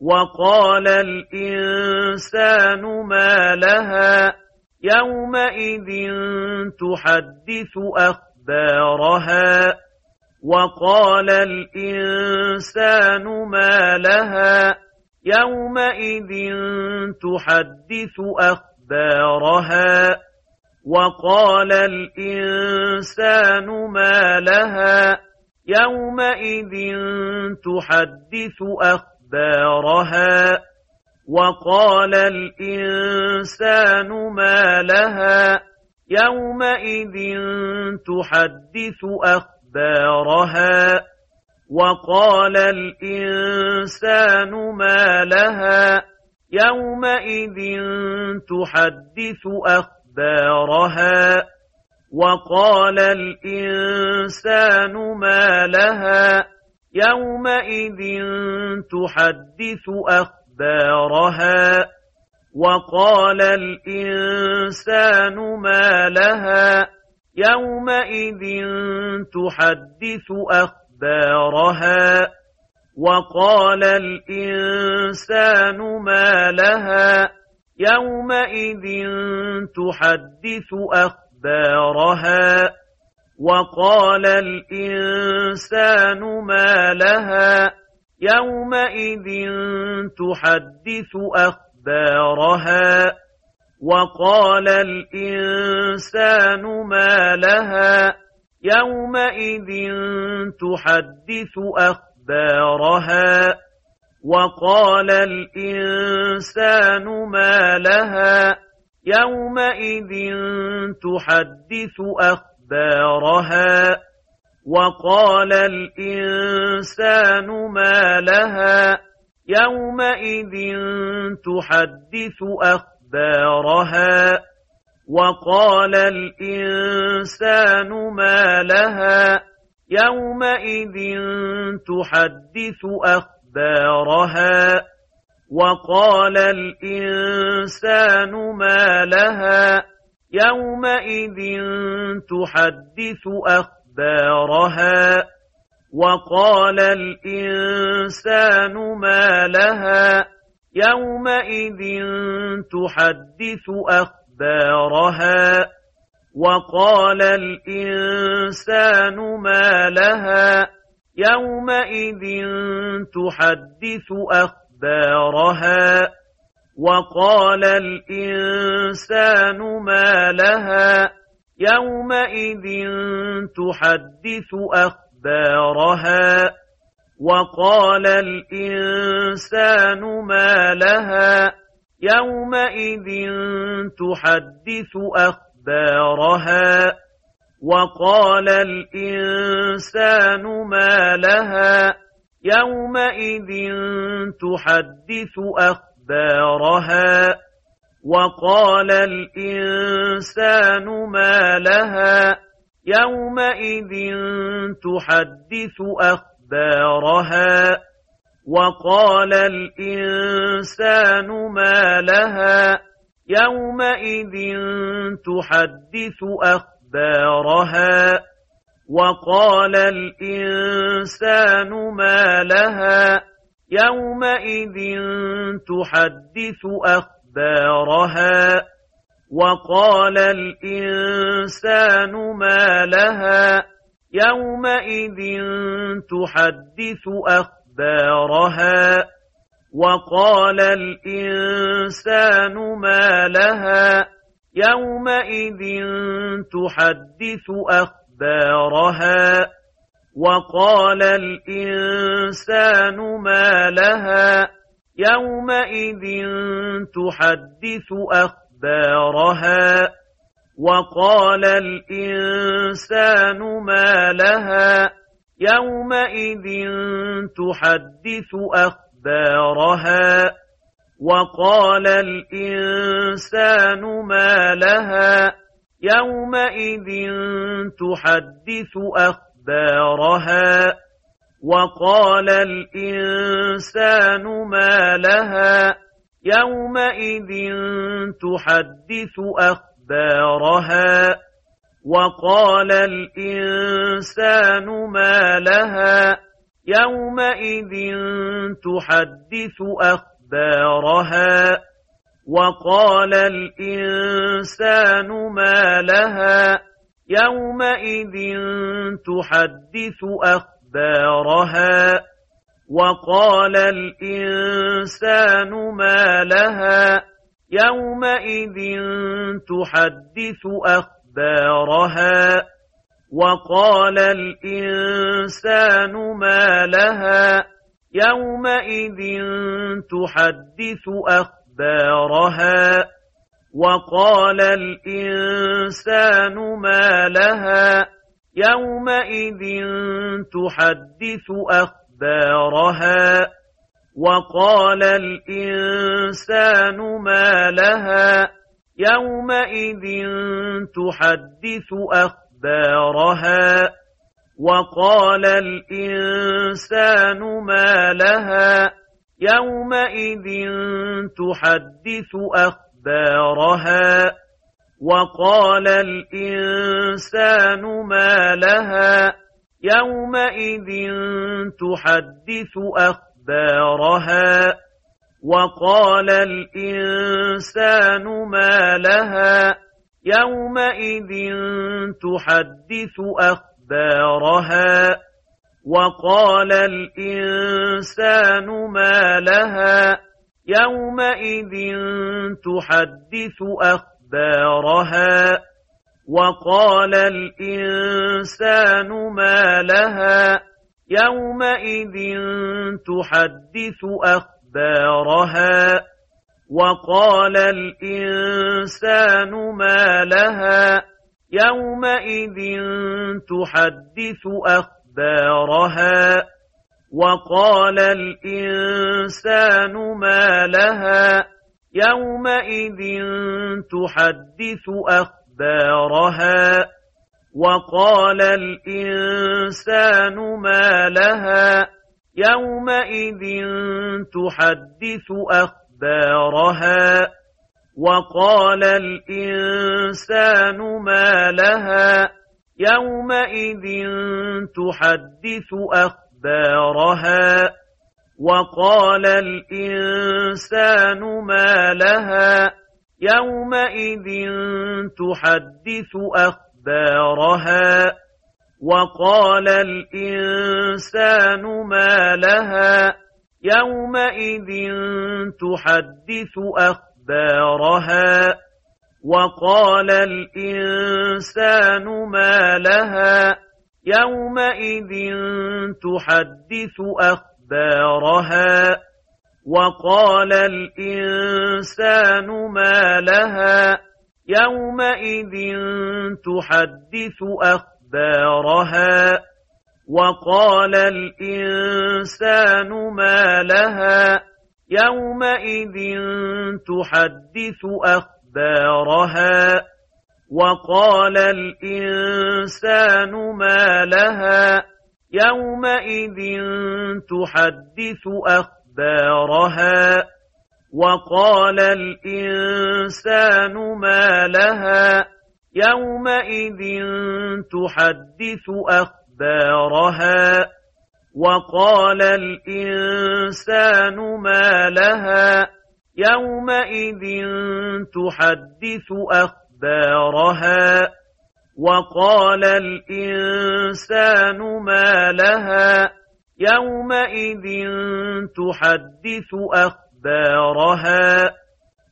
وقال الإنسان ما لها يومئذ تحدث أخبارها وقال الإنسان ما لها يومئذ تحدث أخبارها وقال الإنسان ما لها يومئذ تحدث أخبارها وقال الإنسان ما لها يومئذ تحدث أخبارها وقال الإنسان ما لها يومئذ تحدث أخبارها وقال الإنسان ما لها يومئذ تحدث أخبارها وقال الإنسان ما لها يومئذ تحدث أخبارها وقال الإنسان ما لها يومئذ تحدث أخبارها وقال الإنسان ما لها يومئذ تحدث أخبارها وقال الإنسان ما لها يومئذ تحدث أخبارها وقال الإنسان ما لها يومئذ تحدث أخبارها وقال الإنسان ما لها يومئذ تحدث أخبارها وقال الإنسان ما لها يومئذ تحدث أخبارها وقال الإنسان ما لها يومئذ تحدث أخبارها وقال الإنسان ما لها يومئذ تحدث أخبارها وقال الإنسان ما لها يومئذ تحدث أخبارها وقال الإنسان ما لها يومئذ تحدث أخبارها وقال الإنسان ما لها يومئذ تحدث أخبارها وقال الإنسان ما لها يومئذ تحدث أخبارها وقال الإنسان ما لها يومئذ تحدث أخبارها وقال الإنسان ما لها يومئذ تحدث أخبارها وقال الإنسان ما لها يومئذ تحدث أخبارها وقال الإنسان ما لها يومئذ تحدث أخبارها وقال الإنسان ما لها يومئذ تحدث أخبارها وقال الإنسان ما لها يومئذ تحدث أخبارها وقال الإنسان ما لها يومئذ تحدث أخبارها وقال الإنسان ما لها يومئذ تحدث أخبارها وقال الإنسان ما لها يومئذ تحدث أخبارها وقال الإنسان ما لها يومئذ تحدث أخبارها وقال الإنسان ما لها يومئذ تحدث أخبارها وقال الإنسان ما لها يومئذ تحدث أخبارها وقال الإنسان ما لها يومئذ تحدث أخبارها وقال الإنسان ما لها يومئذ تحدث أخبارها وقال الإنسان ما لها يومئذ تحدث أخبارها وقال الإنسان ما لها يومئذ تحدث أخبارها وقال الإنسان ما لها يومئذ تحدث أخبارها وقال الإنسان ما لها يومئذ تحدث أخبارها وقال الإنسان ما لها يومئذ تحدث أخبارها وقال الإنسان ما لها يومئذ تحدث أخبارها وقال الإنسان ما لها يومئذ تحدث أخبارها وقال الإنسان ما لها يومئذ تحدث أخبارها وقال الإنسان ما لها يومئذ تحدث أخبارها وقال الإنسان ما لها يومئذ تحدث أخبارها وقال الإنسان ما لها يومئذ تحدث أخبارها وقال الإنسان ما لها يومئذ تحدث أخبارها وقال الإنسان ما لها يومئذ تحدث أخبارها وقال الإنسان ما لها يومئذ تحدث أخبارها وقال الإنسان ما لها يومئذ تحدث أخبارها وقال الإنسان ما لها يومئذ تحدث أخبارها وقال الإنسان ما لها يومئذ تحدث أخبارها وقال الإنسان ما لها يومئذ تحدث أخبارها وقال الإنسان ما لها يومئذ تحدث أخبارها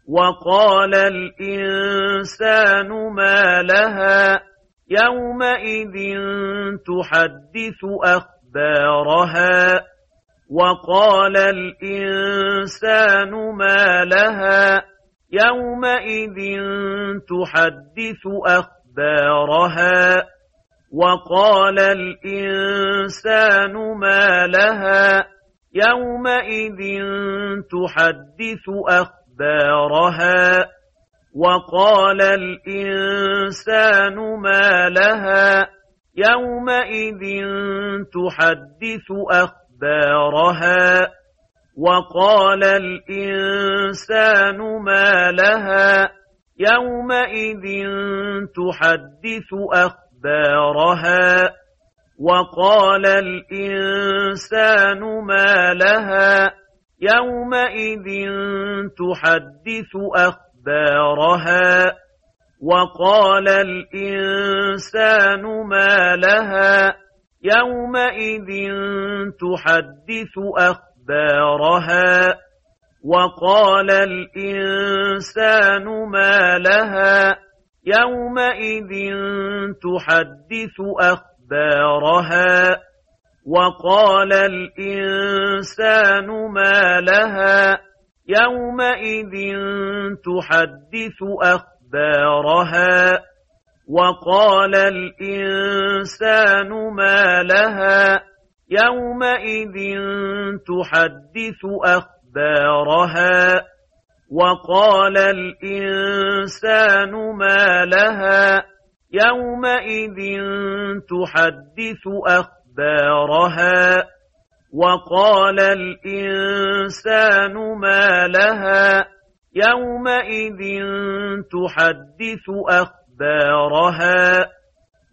وقال الإنسان ما لها يومئذ تحدث أخبارها وقال الإنسان ما لها يومئذ تحدث أخبارها وقال الإنسان ما لها يومئذ تحدث أخبارها وقال الإنسان ما لها يومئذ تحدث أخبارها وقال الإنسان ما لها يومئذ تحدث أخبارها وقال الإنسان ما لها يومئذ تحدث أخبارها وقال الإنسان ما لها يومئذ تحدث أخبارها وقال الإنسان ما لها يومئذ تحدث أخبارها وقال الإنسان ما لها يومئذ تحدث أخبارها وقال الإنسان ما لها يومئذ تحدث أخبارها وقال الإنسان ما لها يومئذ تحدث أخبارها وقال الإنسان ما لها يومئذ تحدث أخبارها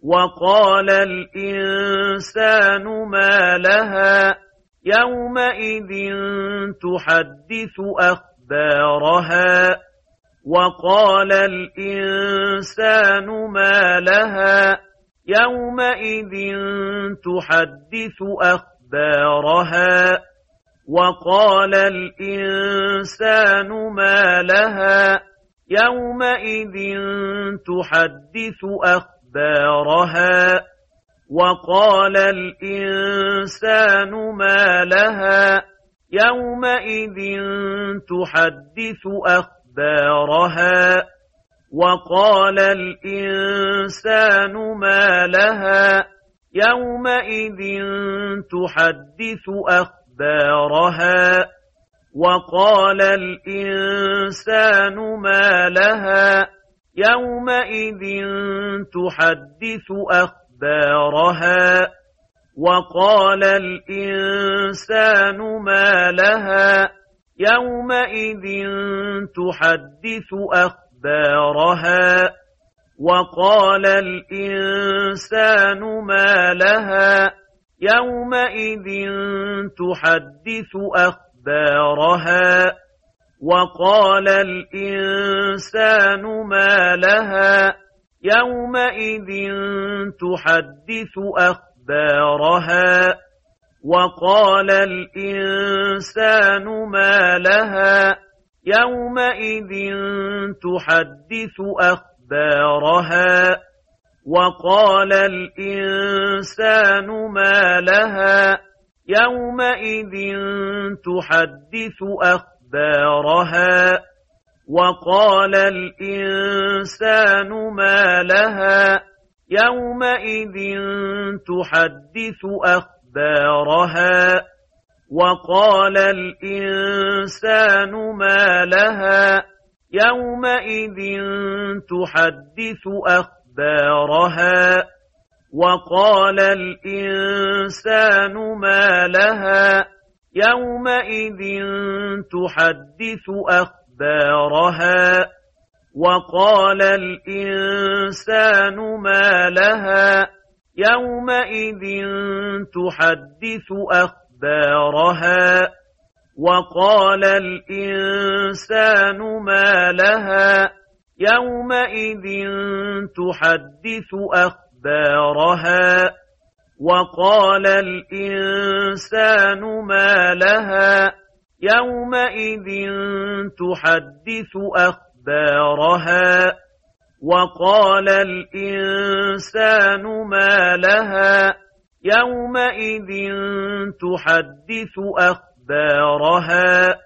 وقال الإنسان ما لها يومئذ تحدث أخبارها وقال الإنسان ما لها يومئذ تحدث أخبارها وقال الإنسان ما لها يومئذ تحدث أخبارها وقال الإنسان ما لها يومئذ تحدث أخبارها وقال الإنسان ما لها يومئذ تحدث أخبارها وقال الإنسان ما لها يومئذ تحدث أخبارها وقال الإنسان ما لها يومئذ تحدث أخبارها وقال الإنسان ما لها يومئذ تحدث أخبارها وقال الإنسان ما لها يومئذ تحدث أخبارها وقال الإنسان ما لها يومئذ تحدث أخبارها وقال الإنسان ما لها يومئذ تحدث أخبارها وقال الإنسان ما لها يومئذ تحدث أخبارها وقال الإنسان ما لها يومئذ تحدث أخبارها وقال الإنسان ما لها يومئذ تحدث أخبارها وقال الإنسان ما لها يومئذ تحدث أخبارها وقال الإنسان ما لها يومئذ تحدث أخبارها وقال الإنسان ما لها يومئذ تحدث أخبارها وقال الإنسان ما لها يومئذ تحدث أخبارها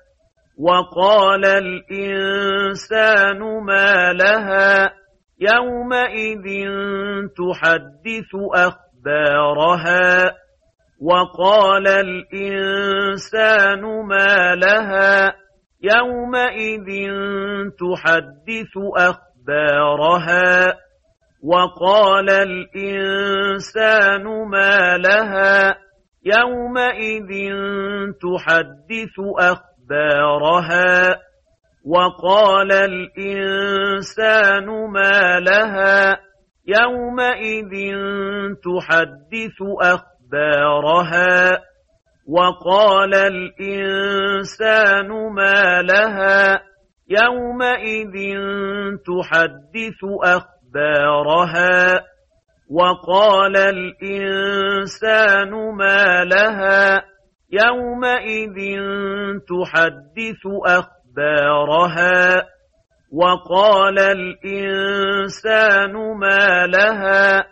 وقال الإنسان ما لها يومئذ تحدث أخبارها وقال الإنسان ما لها يومئذ تحدث أخبارها وقال الإنسان ما لها يومئذ تحدث أخبارها وقال الإنسان ما لها يومئذ تحدث أخبارها وقال الإنسان ما لها يومئذ تحدث أخبارها وقال الإنسان ما لها يومئذ تحدث أخبارها وقال الإنسان ما لها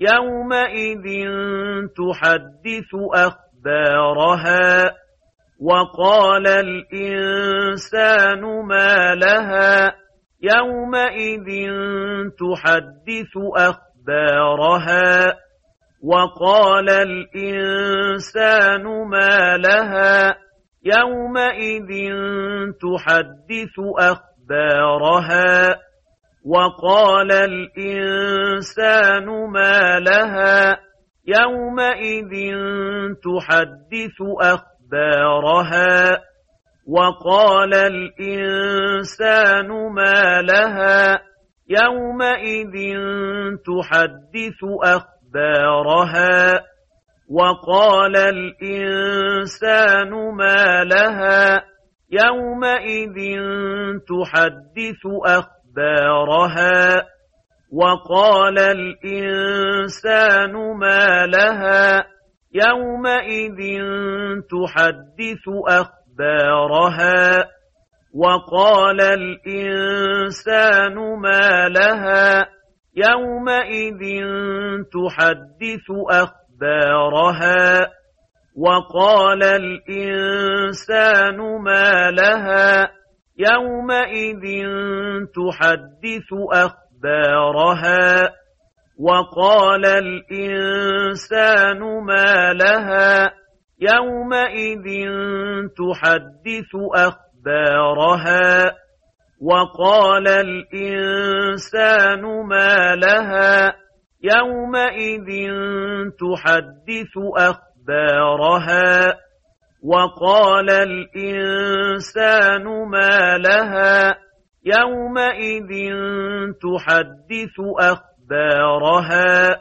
يومئذ تحدث أخبارها وقال الإنسان ما لها يومئذ تحدث أخبارها وقال الإنسان ما لها يومئذ تحدث أخبارها وقال الإنسان ما لها يومئذ تحدث أخبارها وقال الإنسان ما لها يومئذ تحدث أخبارها وقال الإنسان ما لها يومئذ تحدث أخبارها وقال الإنسان ما لها يومئذ تحدث أخبارها وقال الإنسان ما لها يومئذ تحدث أخبارها وقال الإنسان ما لها يومئذ تحدث أخبارها وقال الإنسان ما لها يومئذ تحدث أخبارها وقال الإنسان ما لها يومئذ تحدث أخبارها وقال الإنسان ما لها يومئذ تحدث أخبارها